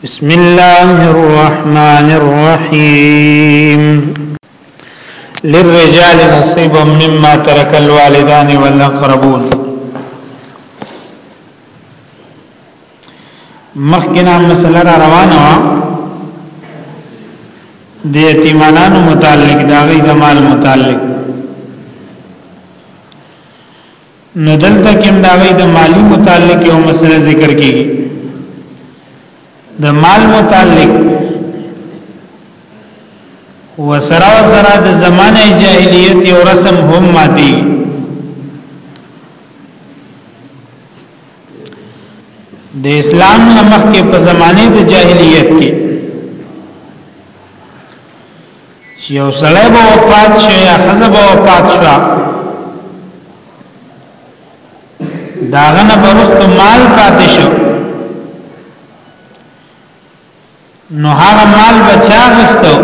بسم الله الرحمن الرحيم للرجال نصيب مما ترك الوالدان والأقربون مخکنا مسله را روانه وا د یتیمانو متعلق دا غي د مال متعلق نو دلته کې هم دا غي د مالی متعلق یو مسله ذکر کیږي د مال متعلق وسرا وسرا د زمانه جاهلیت یو رسم هم ماتي د اسلام لمخ کې په زمانه د جاهلیت کې چې یو سړی به وفات شي یا ښځه به وفات شي داغه نه برست مال پاتې شو نو هغه مال بچا غستو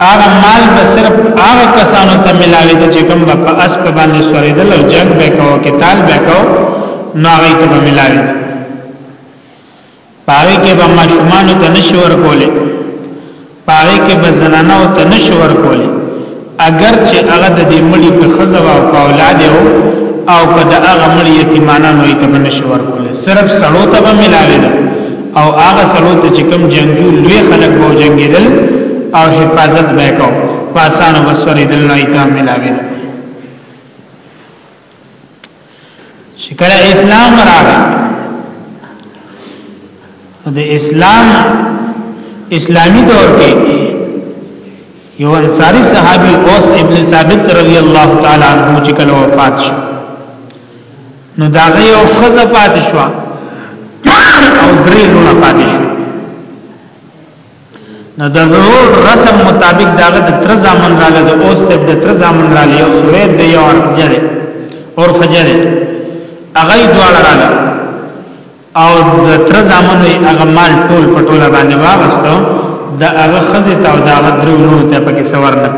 هغه مال به صرف هغه کسانو ته ملاوي چې کوم په اس په باندې سوریدل او جنگ وکاو قتال وکاو نو هغه ته ملاوي پاره کې به ماشومان ته نشي ورکول پاره کې به زنانه ته نشي ورکول اگر چې هغه د دې مړي په خزو او اولاد او کده هغه مړي یتیمانان وي ته نشي ورکول صرف سړو ته به ملاوي ده او هغه سړو ته چې کوم جنگجو لوی خلک وو جنگیدل او حفاظت وکاو پاسانو وسوري دل نه ایتام ملاوي ده چې کله اسلام راغی د اسلام اسلامی دور کې یو انصاری صحابي اوس ابن ثابت رضی الله تعالی عنہ چې کله وفات شو نو دا یو خزه پات شو او درې لونه پات شو نو د ضرور رسم مطابق داغه د تر زامن را لګي او سب د تر زامن را لګي او سوید دی او ارفجره اور فجره هغه دواړه را لګي او د تر زامن یې هغه مال ټول پټوله باندې واغستو د هغه خزه تا او داغه درو نو ته پکې سوار نه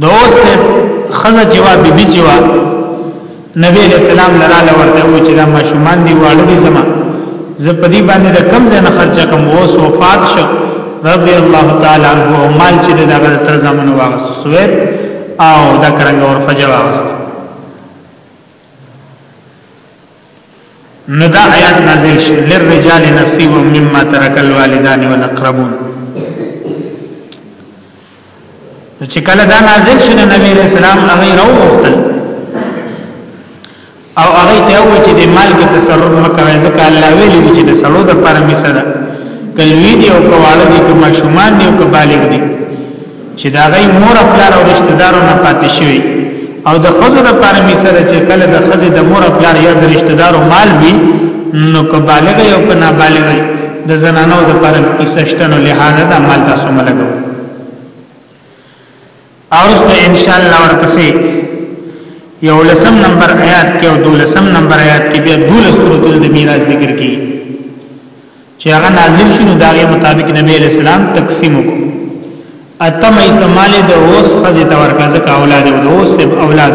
نو اوس خزه چې وا بیبي چې وا نبی علیہ السلام لراله ورته و چې دا ماشومان دی واړه دي زما زه په دې باندې د کم ځای نه خرچه کوم اوس وفات شو رضی الله تعالی عنہ او مال چې د هغه تر زمانه واغس سوید او دا کرنګ اور فجوا واغس نو دا آیات نازل شو للرجال نصیب مما ترک الوالدان والاقربون چې کله دا نازل شو نو نبی رسول الله هغه راوغتل او هغه ته و چې د مال کې تصرف مکوي ځکه الله ویلي چې د سړو د پر مثال کلوی دی او کواله دی کوم شومان دی او کبالغ دی چې دا غي مور خپل او رشتہ دارو نه پاتې شوی او د خزو د پاره می سره چې کله د خزې د مور خپل یا د رشتہ دارو مال وي نو که بالغ یو که نه بالغ د زنانو د پاره پیسشتنو لحاظ دا مال تاسو ملګو او رسو ان شاء الله ورپسې یو لسم نمبر آیات کې او دولسم نمبر آیات کې بیا دولس سورۃ المیراث ذکر کیږي چې هغه نازل شنو دا غي مطابق نبی علیہ السلام تقسیم کو اتم ایسمال د اوس خزه تور کا زکه اولاد او اوس سب اولاد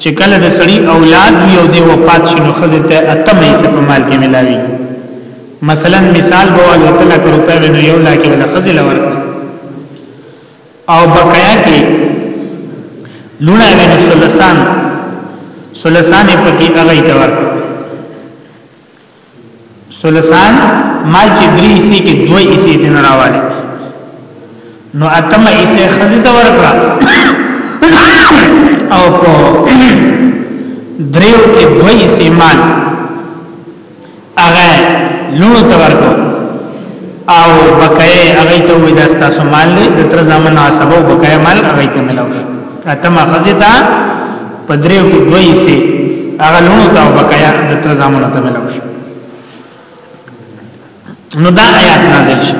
چې کله د سړی اولاد وی او دی وفات شنو خزه ته اتم ایسم مال کې ملاوي مثلا مثال بوال وتلا کرو په نو یو لا کې ولا خزه لور او بقایا کې لونه ویني سلسان سلسان پکې هغه تور سلسان مال چې درې حصے کې دوه حصے دې نه راواله نو اتمه حصہ خزې ته ورکړه او په دریو کې دوه حصے مال هغه لونو ته ورکړه او بقای هغه ته وې داستا سمال دې تر زمانہ سبب بقای مال هغه ته ملو اتمه خزې ته په دریو کې دوه حصے هغه لونو ته او بقایا د تر زامنو ته ملو شي نو دا آیات نازل شي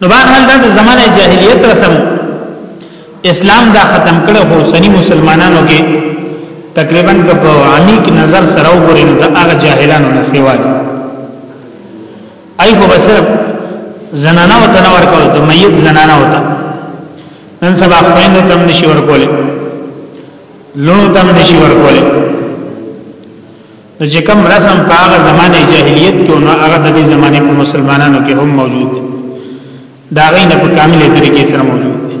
نو بهرحال دا د زمانه جاهلیت رسم اسلام دا ختم کړو خو سنی مسلمانانو کې تقریبا که په عمیق نظر سره وګورئ نو دا هغه جاهلانو نه سیوال ای خو بس زنانه او تنه ورکول د میت زنانه او ته نن سبا خوین ته هم نشي ورکول لون ته هم نشي ورکول نو چې کوم رسم په هغه زمانه جاهلیت کې نو هغه د دې زمانه په مسلمانانو کې هم موجود دی دا غي نه په کامله طریقې سره موجود دي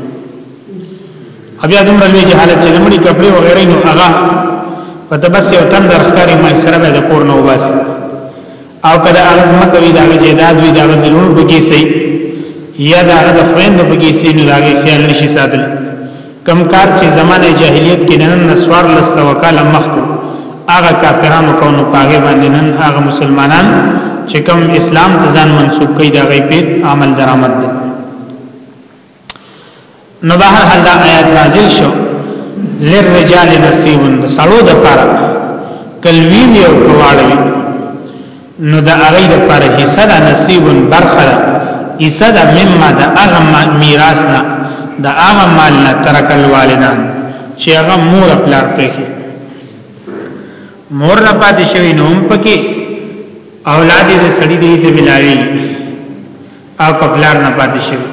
بیا دومره لوی جهالت چې لمړي کپڑے و غیره نو هغه په تبس یو تن درخکاری ما سره به د کور نو واسي او کله هغه زما کوي دا جیداد وی دا د لور بګي سي یا دا د خويند بګي سي نو دا خیال نشي ساتل کوم کار چې زمانه جاهلیت کې نن نسوار لسته وکاله مخکو هغه کافرانو کو نو پاګې باندې نن هغه مسلمانان چې کوم اسلام ته ځان منسوب کړي دا غي په عمل درآمد دي نو بهر حال دا آیات نازل شو للرجال نصیب سړو د پاره کلوی وی او کواړوی نو د هغه د پر حصہ د نصیب برخه ده حصہ د مما د هغه میراث نه د هغه مال نه ترک الوالدان چې هغه مور خپل پرېږي مور را پاتې شوی نو هم پکې اولاد دې سړی دې ته ملاوي او خپل نه پاتې شوی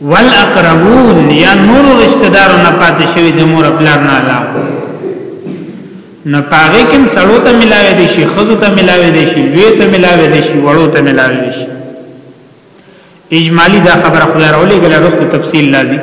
والاقربون یا نور رشتہ دارو نه پاتې شوی د مور پلار نه علاوه نه پاغه کوم سړو ته ملاوي دي شي خزو ته ملاوي دي شي لوی ته ملاوي دي شي وړو ته ملاوي دي شي اجمالی دا خبره خو راولې ګل رسو تفصیل لازم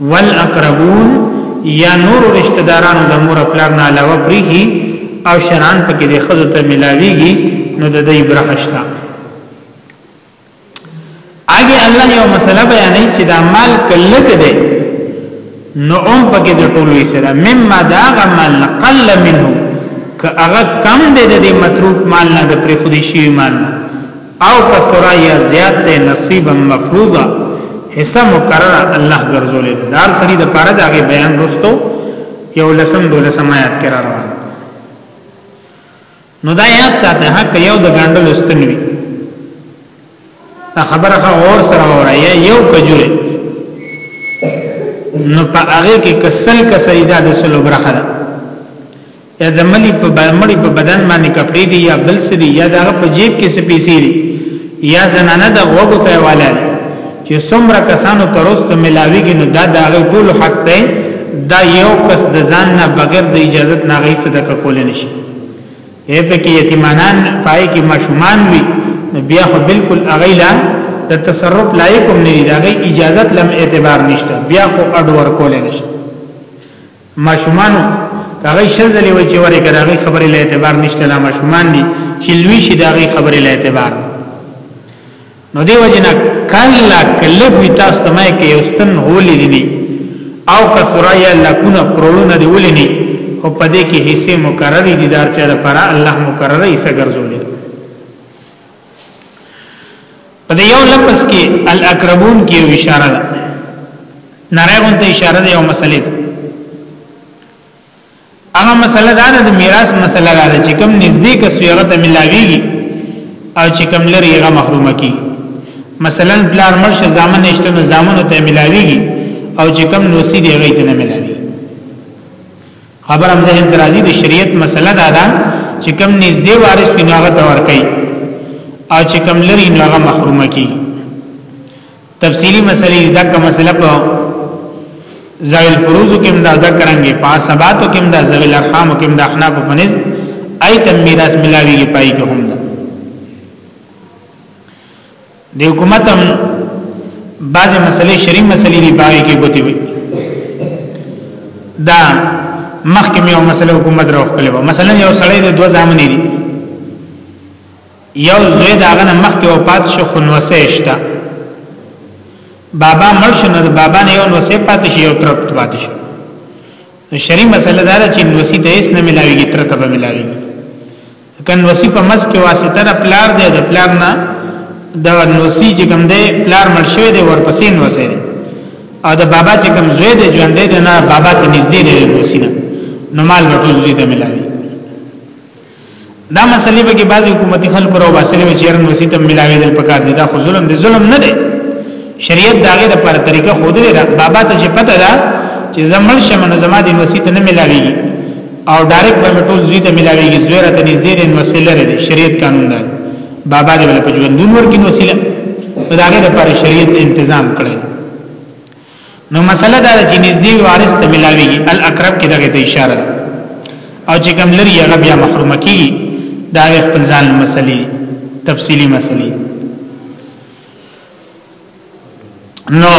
والاقربون یا نور رشتہ دارانو د مور پلار نه علاوه پریږي او شرعن پکې د خزو ته ملاویږي نو د دې برخشتا اګه الله یو مسله بیانې چې دا مال کلک دی نو هم پکې د ټولو یې سره مما دا غمل قل منه که هغه کم دی د متروک مال نه د پرې خودي شي مال نه او کثرا یا زیات ته نصیبا مفروضا حصہ مقرر الله ګرځولې ده دار سری د پاره د هغه بیان وروسته یو لسم دولسم آیات کې را روان نو دا یاد ساته حق یو د ګاندل استنوي دا خبره خو اور سره وره یو کجوره نو په هغه کې کسل کسیدا د سلو برخه ده یا د ملي په مړي په بدن باندې کپړې دي یا بل څه دي یا د هغه په جیب کې څه پیسې دي یا زنانه د غوګو ته واله چې څومره کسانو ترست ملاویږي نو دا د هغه ټول حق دی دا یو کس د ځان نه بغیر د اجازه نه غي صدقه کول نشي یې په کې یتیمانان پای کې ماشومان وي بیا خو بالکل اغیلا د تصرف لایق هم نه دی دا غي اجازه لم اعتبار نشته بیا خو اډور کول نشي ماشومانو هغه شل ځلې وای چې ورې کړه هغه خبرې له اعتبار نشته لا ماشومان دي چې لوی شي دا هغه خبرې له اعتبار نو دی وجنا کلا کله وی تاسو ته مې کې یوستن هولې دي او کثرا یا لکونه کرولونه دی ولې نه او پدې کې حصے مقرري دي دار چې لپاره الله مقرره یې سګرځولې په دې یو لفظ کې الاقربون کې یو اشاره ده نارایون ته اشاره ده یو مسلې ده هغه مسله ده د میراث مسله ده چې کوم نږدې کې صيغه ته ملاويږي او چې کوم لري هغه محرومه کی مثلا پلار مرشه زامن نشته نو زامن ته ملاويږي او چې کوم نوسی دی هغه ته نه ملاويږي خبر هم ذهن درازي د شریعت مسله دا ده چې کم نږدې وارث وي هغه ته ورکي او چې کم لري نو هغه محروم کی تفصیلی مسلې دا کوم مسله په زویل فروز کې هم دا دا کرانګي په سباتو کې هم دا زویل ارحام کې هم دا احناف په نس ایت میراث ملاویږي پای کې هم دی حکومت هم بعضې مسئلې شریع مسئلې دی باوی کې ګوتی وی دا مخکې مې یو مسله حکومت راوخ کړې و مثلا یو سړی د دوه ځامن دی یو زوی دا غنه مخکې او پات شو خنوسه اشتا بابا مړ شو نو بابا نه یو نوسه پات شي یو ترت پات شي نو شری مسله دا چې نوسی ته هیڅ نه ملاويږي ترته به ملاويږي کنوسی په مس کې واسطه د پلار دی د پلار نه د نوسی چې کوم دی پلار مړ شوی دی ورپسې نوسی دی او د بابا چې کوم زوی دی ژوند دی نه بابا ته نږدې دی نوسی نه نو مال ټول زوی ته ملاوي دا مسلې به کې بعضي حکومتي خلکو راو باسلې چې چیرن نوسی ته ملاوي دل پکار دي دا خو ظلم دی ظلم نه دی شریعت داغه د پر طریقه خود لري بابا ته چې پته ده چې زمړ شمه نو زما د یونیورسيټي ته نه ملاوي او ډایرک به ټول زوی ته ملاوي زوی را ته نږدې دی یونیورسيټي لري شریعت قانون ده بابا دې په ژوند نور کې وسیله داغه د پر شریعت تنظیم کړي نو مسله دا چې نږدې وارث ته ملاوي الاقرب کې دغه ته اشاره ده او چې کوم لري هغه بیا محروم کیږي دا خپل ځان مسلې تفصيلي مسلې نو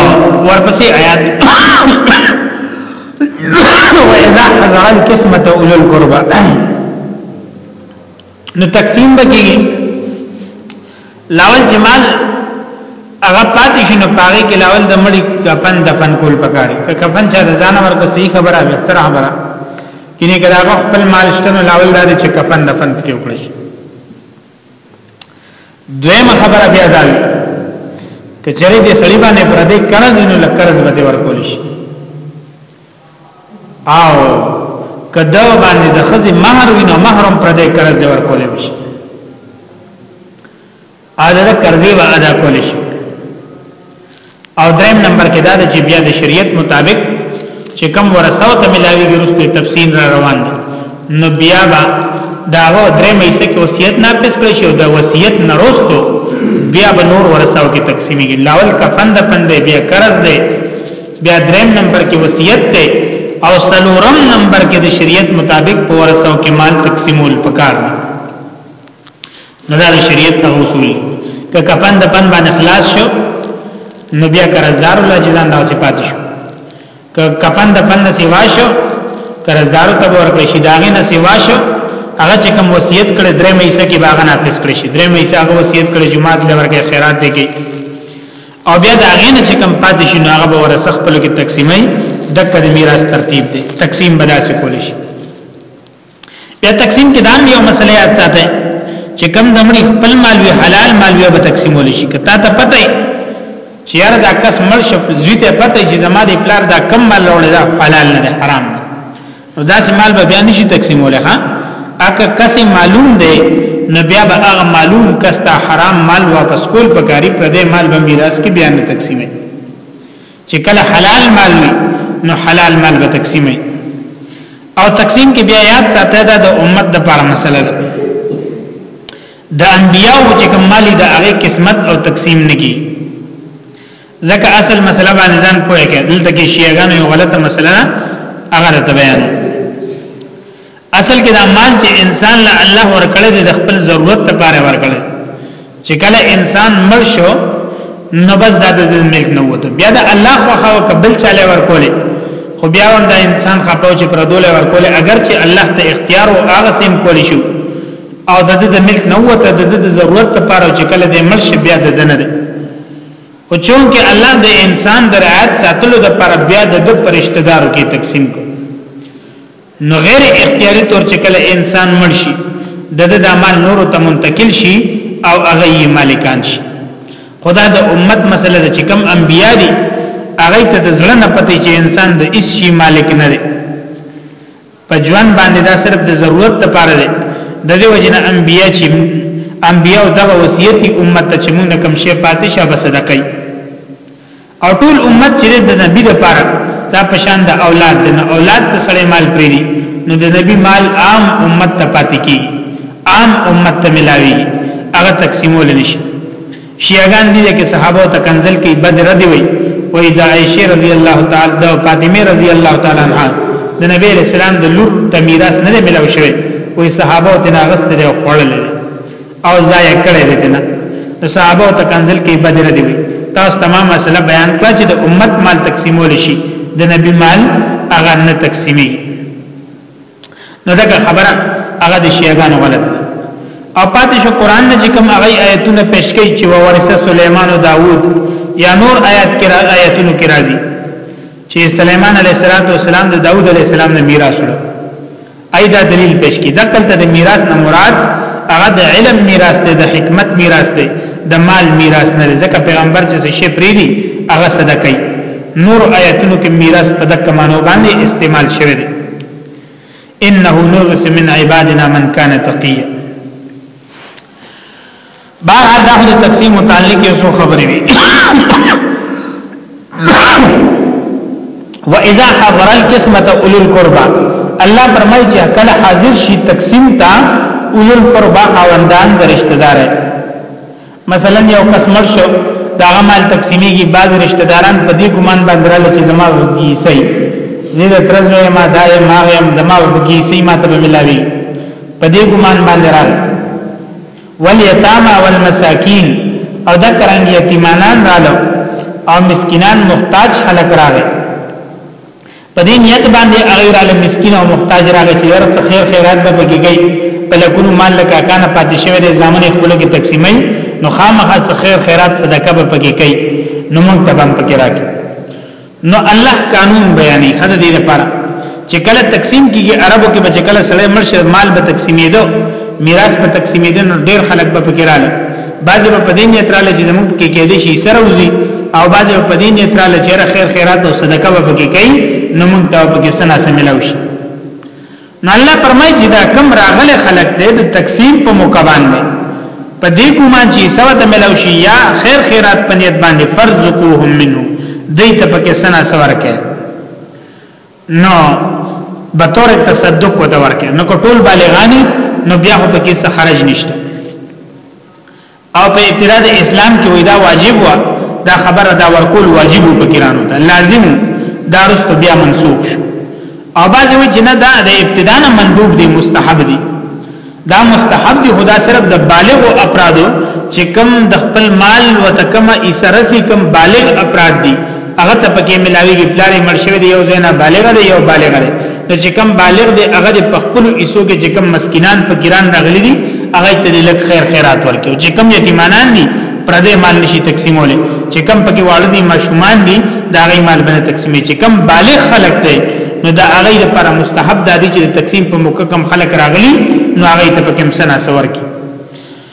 ورپسې آیات وَإِذَا حَضَرَ الْقِسْمَةَ أُولُو الْقُرْبَى نو تقسیم بکیږي لاول جمال هغه پاتې شنو پاره کې لاول د مړي کفن دفن کول پکاري که کفن چا ځان ورکو صحیح خبره بهتره خبره کینه کړه خپل مال شته لاول دا چې کفن دفن کړو دویمه خبره بیا دا وی کچره دې سړی باندې پر دې قرض نو لکرز به ورکول شي او کدا باندې د خزي مہر وینو محرم پر دې قرض دې ورکول شي اده قرضې و ادا کول شي او دریم نمبر کې دا د چې بیا د شریعت مطابق چې کم ورثه ته ملاوي ورسته تفصیل را روان دي نو بیا با دا هو درې مې څه کې وصیت ناقص کړی شو دا وصیت نه روستو بیا به نور ورثه کې تقسیمي لاول کفن د پند بیا قرض دی بیا دریم نمبر کې وصیت دی او سلورم نمبر کې د شریعت مطابق په ورثه کې مال تقسیمول پکار دی نو دا شریعت ته اصول که کفن د پن باندې خلاص شو نو بیا قرضدار الله جزان دا صفات شو که کفن د پن سیوا شو قرضدار ته ورکړي شي داغه نه سیوا شو هغه چې کوم وصیت کړي درې مې حصہ کې باغ نه حافظ کړي شي درې مې حصہ هغه وصیت کړي جمعات لورکه خیرات دي کې او بیا دا غینه چې کم پاتې شي نو هغه به ورسخ په لګي تقسیمای دغه د میراث ترتیب دی تقسیم بلا سي کول شي بیا تقسیم کې دام یو مسله یاد ساته چې کم دمړي خپل مال وی حلال مال وی به تقسیمول شي که تا ته پته چې یار دا کس مړ شو زوی ته پته چې زما د پلار دا کم مال وروړي دا حلال نه حرام نه نو دا سه مال به بیا نشي تقسیمول ها اګه کس معلوم دی نو بیا به هغه معلوم کس ته حرام مال واپس کول پکاري پر دې مال به میراث کې بیان تقسیمه چې کله حلال مال وي نو حلال مال به تقسیمي او تقسیم کې بیا یاد ساته دا د امت د لپاره مسله ده د انبیاو چې کوم مالی د هغه قسمت او تقسیم نگی ځکه اصل مسله باندې ځان پوهه کې دلته کې شیعاګانو یو غلطه مسله هغه ته بیان اصل کې دا مال چې انسان له الله ورکړي د خپل ضرورت لپاره ورکړي چې کله انسان مړ شو نو بس دا د ملک نه وته بیا د الله خو خو قبل چاله ورکولې خو بیا هم دا انسان خپاو چې پردول ورکولې اگر چې الله ته اختیار او هغه سیم کولی شو او د دې د ملک نه وته د دې د ضرورت لپاره چې کله د مړ شي بیا د دنه ده او چون کې الله د انسان د رعایت ساتلو لپاره بیا د پرشتګارو کې تقسیم کو نو غیر اختیاري تور چې کله انسان مړ شي د د مال نور ته منتقل شي او هغه یې مالکان شي خدا د امت مسله ده چې کم انبیا دي هغه ته د زړه نه پته چې انسان د هیڅ شي مالک نه دی په ژوند باندې دا صرف د ضرورت لپاره دی د دې وجنه انبیا چې انبیا دغه وصیت امت ته چې موږ کوم شی پاتې شه بس صدقې او ټول امت چې د نبی د پاره دا پشان د اولاد د اولاد ته سړی مال پریدي نو د نبی مال عام امت ته پاتې کی عام امت ته ملاوي هغه تقسیمول نشي شیعاګان دي چې صحابه ته کنزل کې بدر دی وي وې د عائشه رضی الله تعالی د فاطمه رضی الله تعالی عنها د نبی رسول الله د لور ته میراث نه ملاوي شوی وې صحابه ته ناغست دی خړل او ځای کړی دی دنه نو صحابه ته کنزل کې بدر دی وی تاسو تمام مسله بیان کړه چې د امت مال تقسیمول شي د نبی مال هغه نه تقسیمي نو دا خبره هغه د شیعاګانو غلط او پاتې شو قران نه چې کوم هغه آیتونه پیش کړي چې ورثه سليمان او داوود یا نور آیات کې آیتونو کې راځي چې سليمان عليه السلام د داوود عليه السلام نه میراث ورو ایدا دلیل پیش کی دقل ته د میراث نه مراد هغه د علم میراث دی د حکمت میراث دی د مال میراث نه ځکه پیغمبر چې شی پریدي هغه صدقه نور آیاتونو کې میراث په دک مانو باندې استعمال شوی دی انه نورث من عبادنا من كان تقيا بهر حال دا خو د تقسیم متعلق یو څه خبرې وي واذا حضر القسمه اولو القربى الله فرمایي چې کله حاضر شي تقسیم ته اولو القربى خواندان رشتہ دار مثلا یو کس مر شو دا مال تقسیمیږي بعض رشتہ داران په دې ګمان باندې راځي چې زما وږي سي زیاده ترځوي ما دای ما هم زما وږي سي ما ته ملاوي په دې ګمان باندې راغله والیتاما والمساکین او دا کرنګ یتیمانان رااله او مسکینان محتاج خلک راغله په دې نیت باندې هغه رااله مسکین او محتاج راغله چې ورڅ خیر خیرات به بګیږي په لکونو مال لکه کانه پاتې شوی د زمانه خپل کې تقسیمای نو خامخا خیر خیرات صدقه به پکې کوي نو موږ ته هم پکې راکړي نو الله قانون بیانې خدای دې لپاره چې کله تقسیم کیږي عربو کې بچ کله سړی مرشه مال به تقسیمېدو میراث به تقسیمېدو نو ډېر خلک به پکېراله بعضې به په دې نیت رااله چې زموږ کې کې دې شي سره وزي او بعضې به په دې نیت رااله چې خیر خیرات او صدقه به پکې کوي نو موږ ته پکې سنا سملاو شي نو الله فرمایي چې دا کم راغله خلق دې د تقسیم په موقع باندې په دې ګومان چې سوا ته ملو شي یا خیر خیرات په نیت باندې فرزقوهم منه دې ته پکې سنا سور کې نو به تور تصدق وته ورکې نو ټول بالغانی نو بیا په کې څه خرج نشته او په ابتدا د اسلام کې وای دا واجب و دا خبره دا ورکول واجب و فقیرانو ته لازم دا رست بیا منسوخ شو او بعض وی چې نه دا د ابتدا نه مندوب دی مستحب دی دا مستحب دی خدا صرف د بالغ او افرادو چې کم د خپل مال وتکمه ایسرسی کم بالغ افراد دي هغه ته پکې ملاويږي پلارې مرشوي دی یو زینا بالغ دی یو بالغ دی نو چې کم بالغ دی هغه په خپل ایسو کې چې کم مسکینان فقیران راغلي دي هغه ته لک خیر خیرات ورکړي چې کم یتیمانان دي پردې مال نشي تقسیمولې چې کم پکې والدي ماشومان دي دا غي مال باندې تقسیمې چې کم بالغ خلک دی نو دا هغه لپاره مستحب دی چې تقسیم په موقع کم خلک راغلي نو هغه ته پکې مسنا سور کی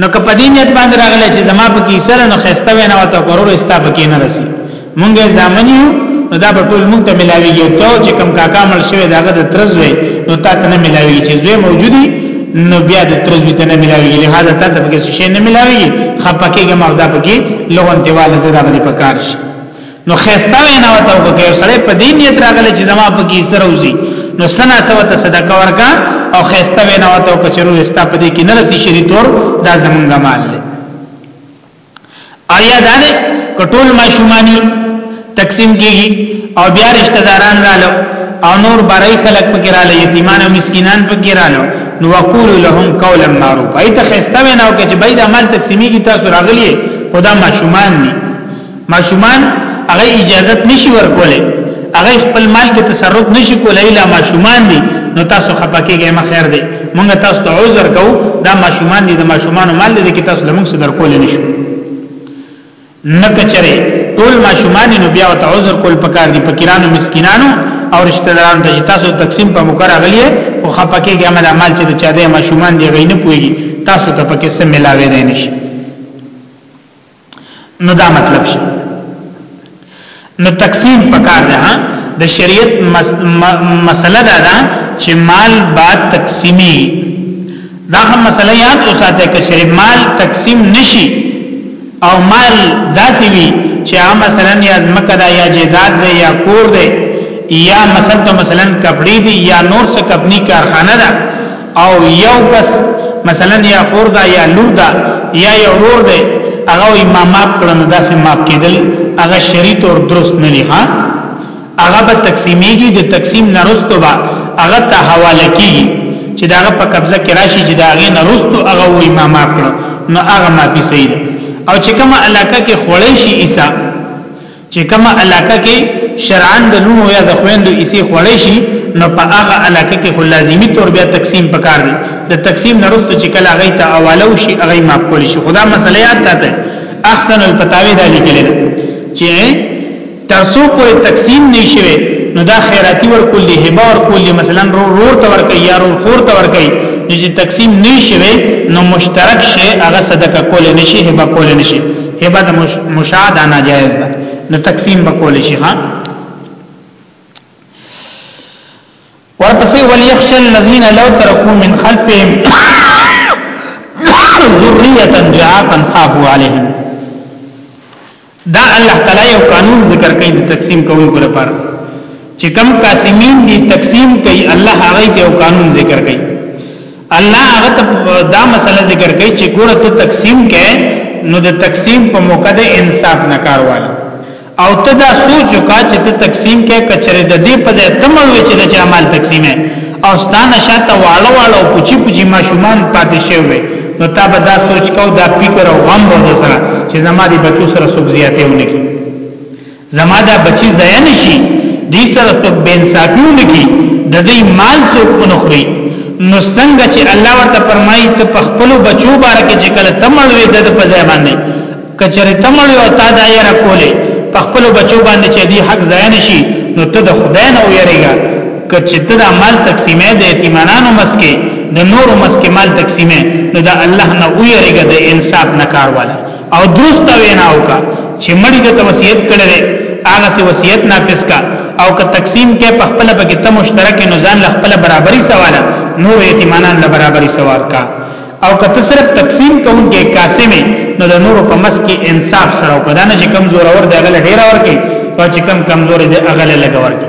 نو که په دې نیت باندې راغلی چې زما په کې سره نو خسته وینا او ته کورو استا په کې نه رسی مونږه ځامنیو نو دا په ټول مونږ ته ملاویږي ته چې کم کاکا مل شوی داغه د ترز وي نو تا ته نه ملاویږي چې زوی موجودی نو بیا د ترز وي ته نه ملاویږي لہذا تا ته پکې شي نه ملاویږي خپکهږي ما دا پکې لغون دیواله زړه باندې پکار شي نو خسته وینا وته وکړي او سره په دې نیت راغله چې زما په کې سره وزي نو سنا سو ته صدقه ورکا او خسته وینا وته وکړي چې روح ستا په دې کې نه رسی شری تور دا زمونږ مال دی ایا دا نه کټول ماشومانی تقسیم کیږي او بیا رشتہ داران رالو او نور برای خلق پکې رالو یتیمان او مسکینان پکې رالو نو وقول لهم قولا معروفا ایت خسته وینا وکړي چې بيد عمل تقسیمی کی تاسو راغلی خدا ماشومان نه ماشومان هغه اجازه نشي ورکولای هغه خپل مال کې تصرف نشي کولای لا ماشومان دي نو تاسو خپکیږئ مخیر دی مونږ تاسو ته عذر کوو دا ماشومان دي د ماشومان مال دي کې تاسو لمونږ صدر کول نشو نه کچره ټول ماشومان نو بیا ته عذر کول پکار دي فقیرانو مسکینانو او رشتہ داران ته تاسو تقسیم په مکر غلیه او خپکیږئ عمل مال چې چا د ماشومان دی غي نه پويږي تاسو ته پکې سم ملاوي نه نشي نو دا مطلب شي نو تقسیم پکار ده د شریعت مسله دا ده چې مال با تقسیمی دا هم مسله یاد اوساته کې چې مال تقسیم نشي او مال داسې وي چې عام مثلا یا زمکه دا یا جیداد ده یا کور ده یا مثلا مثلا کپڑے دي یا نور څه کپنی کارخانه ده او یو کس مثلا یا خور دا یا لور دا یا یو ورور دی هغه یې ما ماپ کړنو داسې ماپ کېدل هغه شریط او درست نه دی ها هغه به تقسیمېږي د تقسیم نرستو به هغه ته حواله کیږي چې دا هغه په قبضه کې راشي چې دا هغه نرستو هغه یې ما ماپ کړو نو هغه ما پیسې او چې کومه علاقه کې خړې شي عیسی چې کومه علاقه کې شرعاً د لونو یا د خويندو ایسي خوړې شي نو په هغه علاقه کې خو لازمی تور بیا تقسیم پکار دی د تقسیم نرستو چې کله هغه ته اواله وشي هغه معقول شي خدا مسله یاد ساته احسن الفتاوی دا لیکل دي چې ترسو پورې تقسیم نشوي نو دا خیراتی ورکول دی هبه ورکول دی مثلا رو رو ته ورکي یا رو خور ته ورکي چې تقسیم نشوي نو مشترک شي هغه صدقه کول نشي هبه کول نشي هبه د مشاع دا ناجایز ده نو تقسیم بکول شي ها ورپسې وليخش الذين لو تركوا من خلفهم ذريه ضعافا خافوا عليهم دا الله تعالی یو قانون ذکر کوي د تقسیم کوونکو لپاره چې کم قاسمین دي تقسیم کوي الله هغه یو قانون ذکر کوي الله هغه ته دا مسله ذکر کوي چې ګوره ته تقسیم کې نو د تقسیم په موقع د انصاف نه کار واله او ته دا سوچ وکا چې ته تقسیم کې کچره د دې په ځای تمل وي چې د چا مال تقسیم ہے او ستانه شاته واړه واړه او پوچی پوچی ماشومان پاتې شوی نو تا به دا سوچ کو دا فکر او غم به سره چې زما دې بچو سره سوک زیاتې ونی زما دا بچی ضایع نشي دې سره څوک بې انصافي ونکړي د دې مال څوک ونخوري نو څنګه چې الله ورته فرمایي ته په خپل بچو باره کې چې کله تمړوي د په ځای باندې کچره تمړوي او تا دا یې راکولې په خپل بچو باندې چې دې حق ضایع نشي نو ته د خدای نه ویریږي کچې ته دا مال تقسیمې د یتیمانو مسکه د نورو مسکه مال تقسیمې نو دا الله نه ویریږي د انصاف نه کار والا او درست وینا وکا چې مړی د توصیت کړي هغه سي وصیت نافذ کا او که تقسیم کې په خپل بګی ته مشترک نو ځان له خپل برابرۍ سواله نور یتیمانان له برابرۍ ثواب کا او که ته صرف تقسیم کوونکې قاسمه نو د نور په مس کې انصاف سره او کدانه چې کمزور اور دی غل ډیر اور کې او چې کم کمزور دی غل لګور کې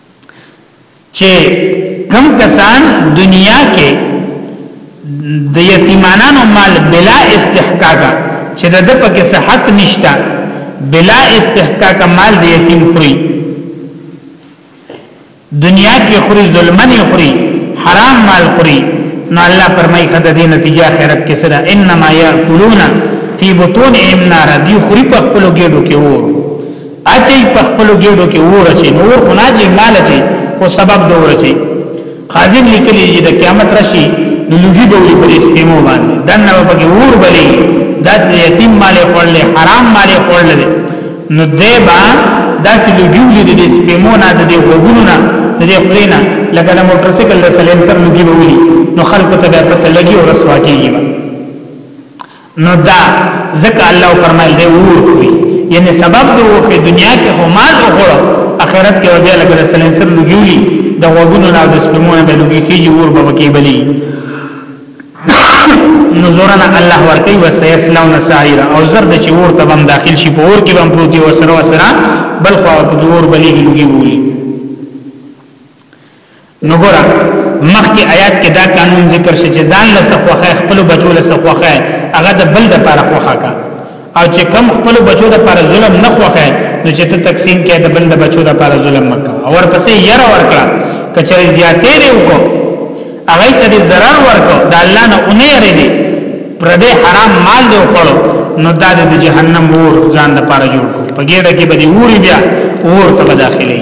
چې کم کسان دنیا کې د یتیمانانو مال بلا استحقاقا چې د په کې صحت نشتا بلا استحقاقا مال د یتیم خوري دنیا کې خوري ظلمنه خوري حرام مال خوري نو الله فرمایي کده دې نتیجه آخرت کې سره انما یاکلون فی بطون امنار دی خوري په خپل ګډو کې وو اچي په خپل ګډو کې ورچي نور خناجي مال چي او سبب د ورچي خازن لیکلي چې د قیامت راشي نو لږي به وي پر اسپیمو باندې دنه په کې ور بلی دا یتیم مال خپل حرام مال خپل نو دیبا داسې لږي ولې د اسپیمو نه د وګونو نه د دې خلینا لکه د موټر سایکل د سلنسر لږي به وي نو خلکو ته به پته لګي او رسوا کیږي نو دا ځکه الله فرمایل دی ووخوي یعنی سبب د وخه دنیا کې هو مال وخوړو اخرت کې وبیا لکه د سلنسر لګیولي د وګونو نه د سپمونه به لګي کیږي ور به کې بلی نزورنا الله ورکی وسيسلون سعيرا او زرد چې ور ته بم داخل شي په ور کې بم پروتي وسره وسره بل خو په دور بلی لګي وولي نو ګور مخکې آیات کې دا قانون ذکر شې چې ځان له سخوخه خپل بچو له سخوخه هغه د بل د پاره خوخه کا او چې کم خپل بچو د پاره ظلم نه خوخه نو چې ته تقسیم کې د بل د بچو د پاره ظلم مکه او ورپسې ير ورکړه کچري زیاتې دی وکړه هغه ته د zarar ورکړه د الله نه اونې لري دی پر دې حرام مال دی وکړو نو دا د جهنم ور ځان د پاره جوړ کو په ګډه کې به دی ور بیا ور ته داخلي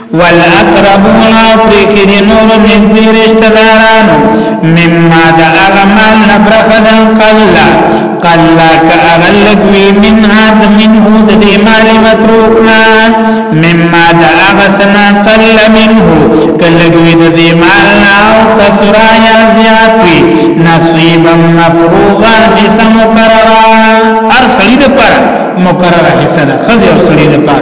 والاقربون او پری کې دي نور نږدې رشتہ داران مما د هغه مال نه برخه ده قلا قلا که هغه لګوي من هاد منه د دې مال متروک نه مما د هغه سنا قل منه کلګوي د دې مال نه او کثرا یا زیات وي نصیبا مفروغا حصہ مکررا هر سړي د پر مکرره حصہ ده خزي او سړي د پر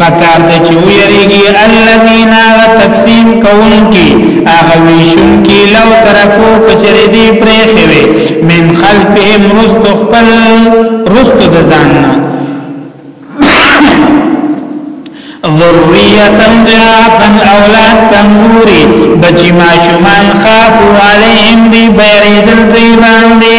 پکار د چې ویریږي الذين تقسیم کون کی هغه ویشون کی لو ترکو کچری دی پرېخې وي من خلفهم رست خپل رست د ځان نه ذریه ضعفا اولاد کمزوري بچی ماشومان خافو علیهم دی بیریدل دی باندې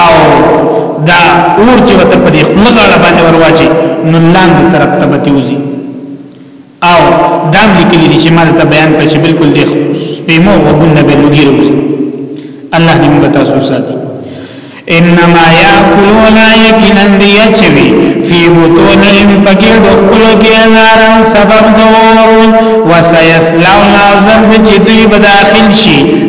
او دا اور چې وته په دې خپل غاړه باندې ورواچي نو لاندې طرف ته بتی وزي او دا لیکلي دي چې مال ته بیان کړي بالکل دې پیمو وګونه به لګي وروزي الله دې موږ تاسو ساتي انما یاکل ولا یقینا یچوی فی بطونهم پکیډ خپل کې نارن سبب دور وسیسلون ازم چې دوی بداخل شي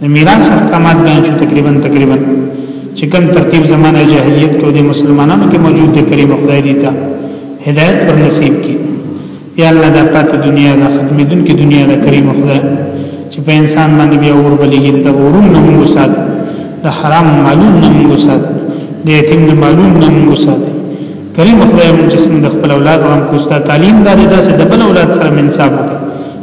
د میراث احکامات بیان شو تقریبا تقریبا چې کوم ترتیب زمانه جاهلیت کې د مسلمانانو کې موجود دی کریم خدای دې ته هدایت پر نصیب کړي یا الله د پاتې دنیا د ختمېدونکې دنیا د کریم خدای چې په انسان باندې بیا اور بلیږي د اورون نه موږ سات د حرام معلوم نه موږ سات د یتیم نه معلوم نه موږ سات کریم خدای موږ چې څنګه خپل اولاد غم کوستا تعلیم داري داسې د بل اولاد سره منصاب وکړي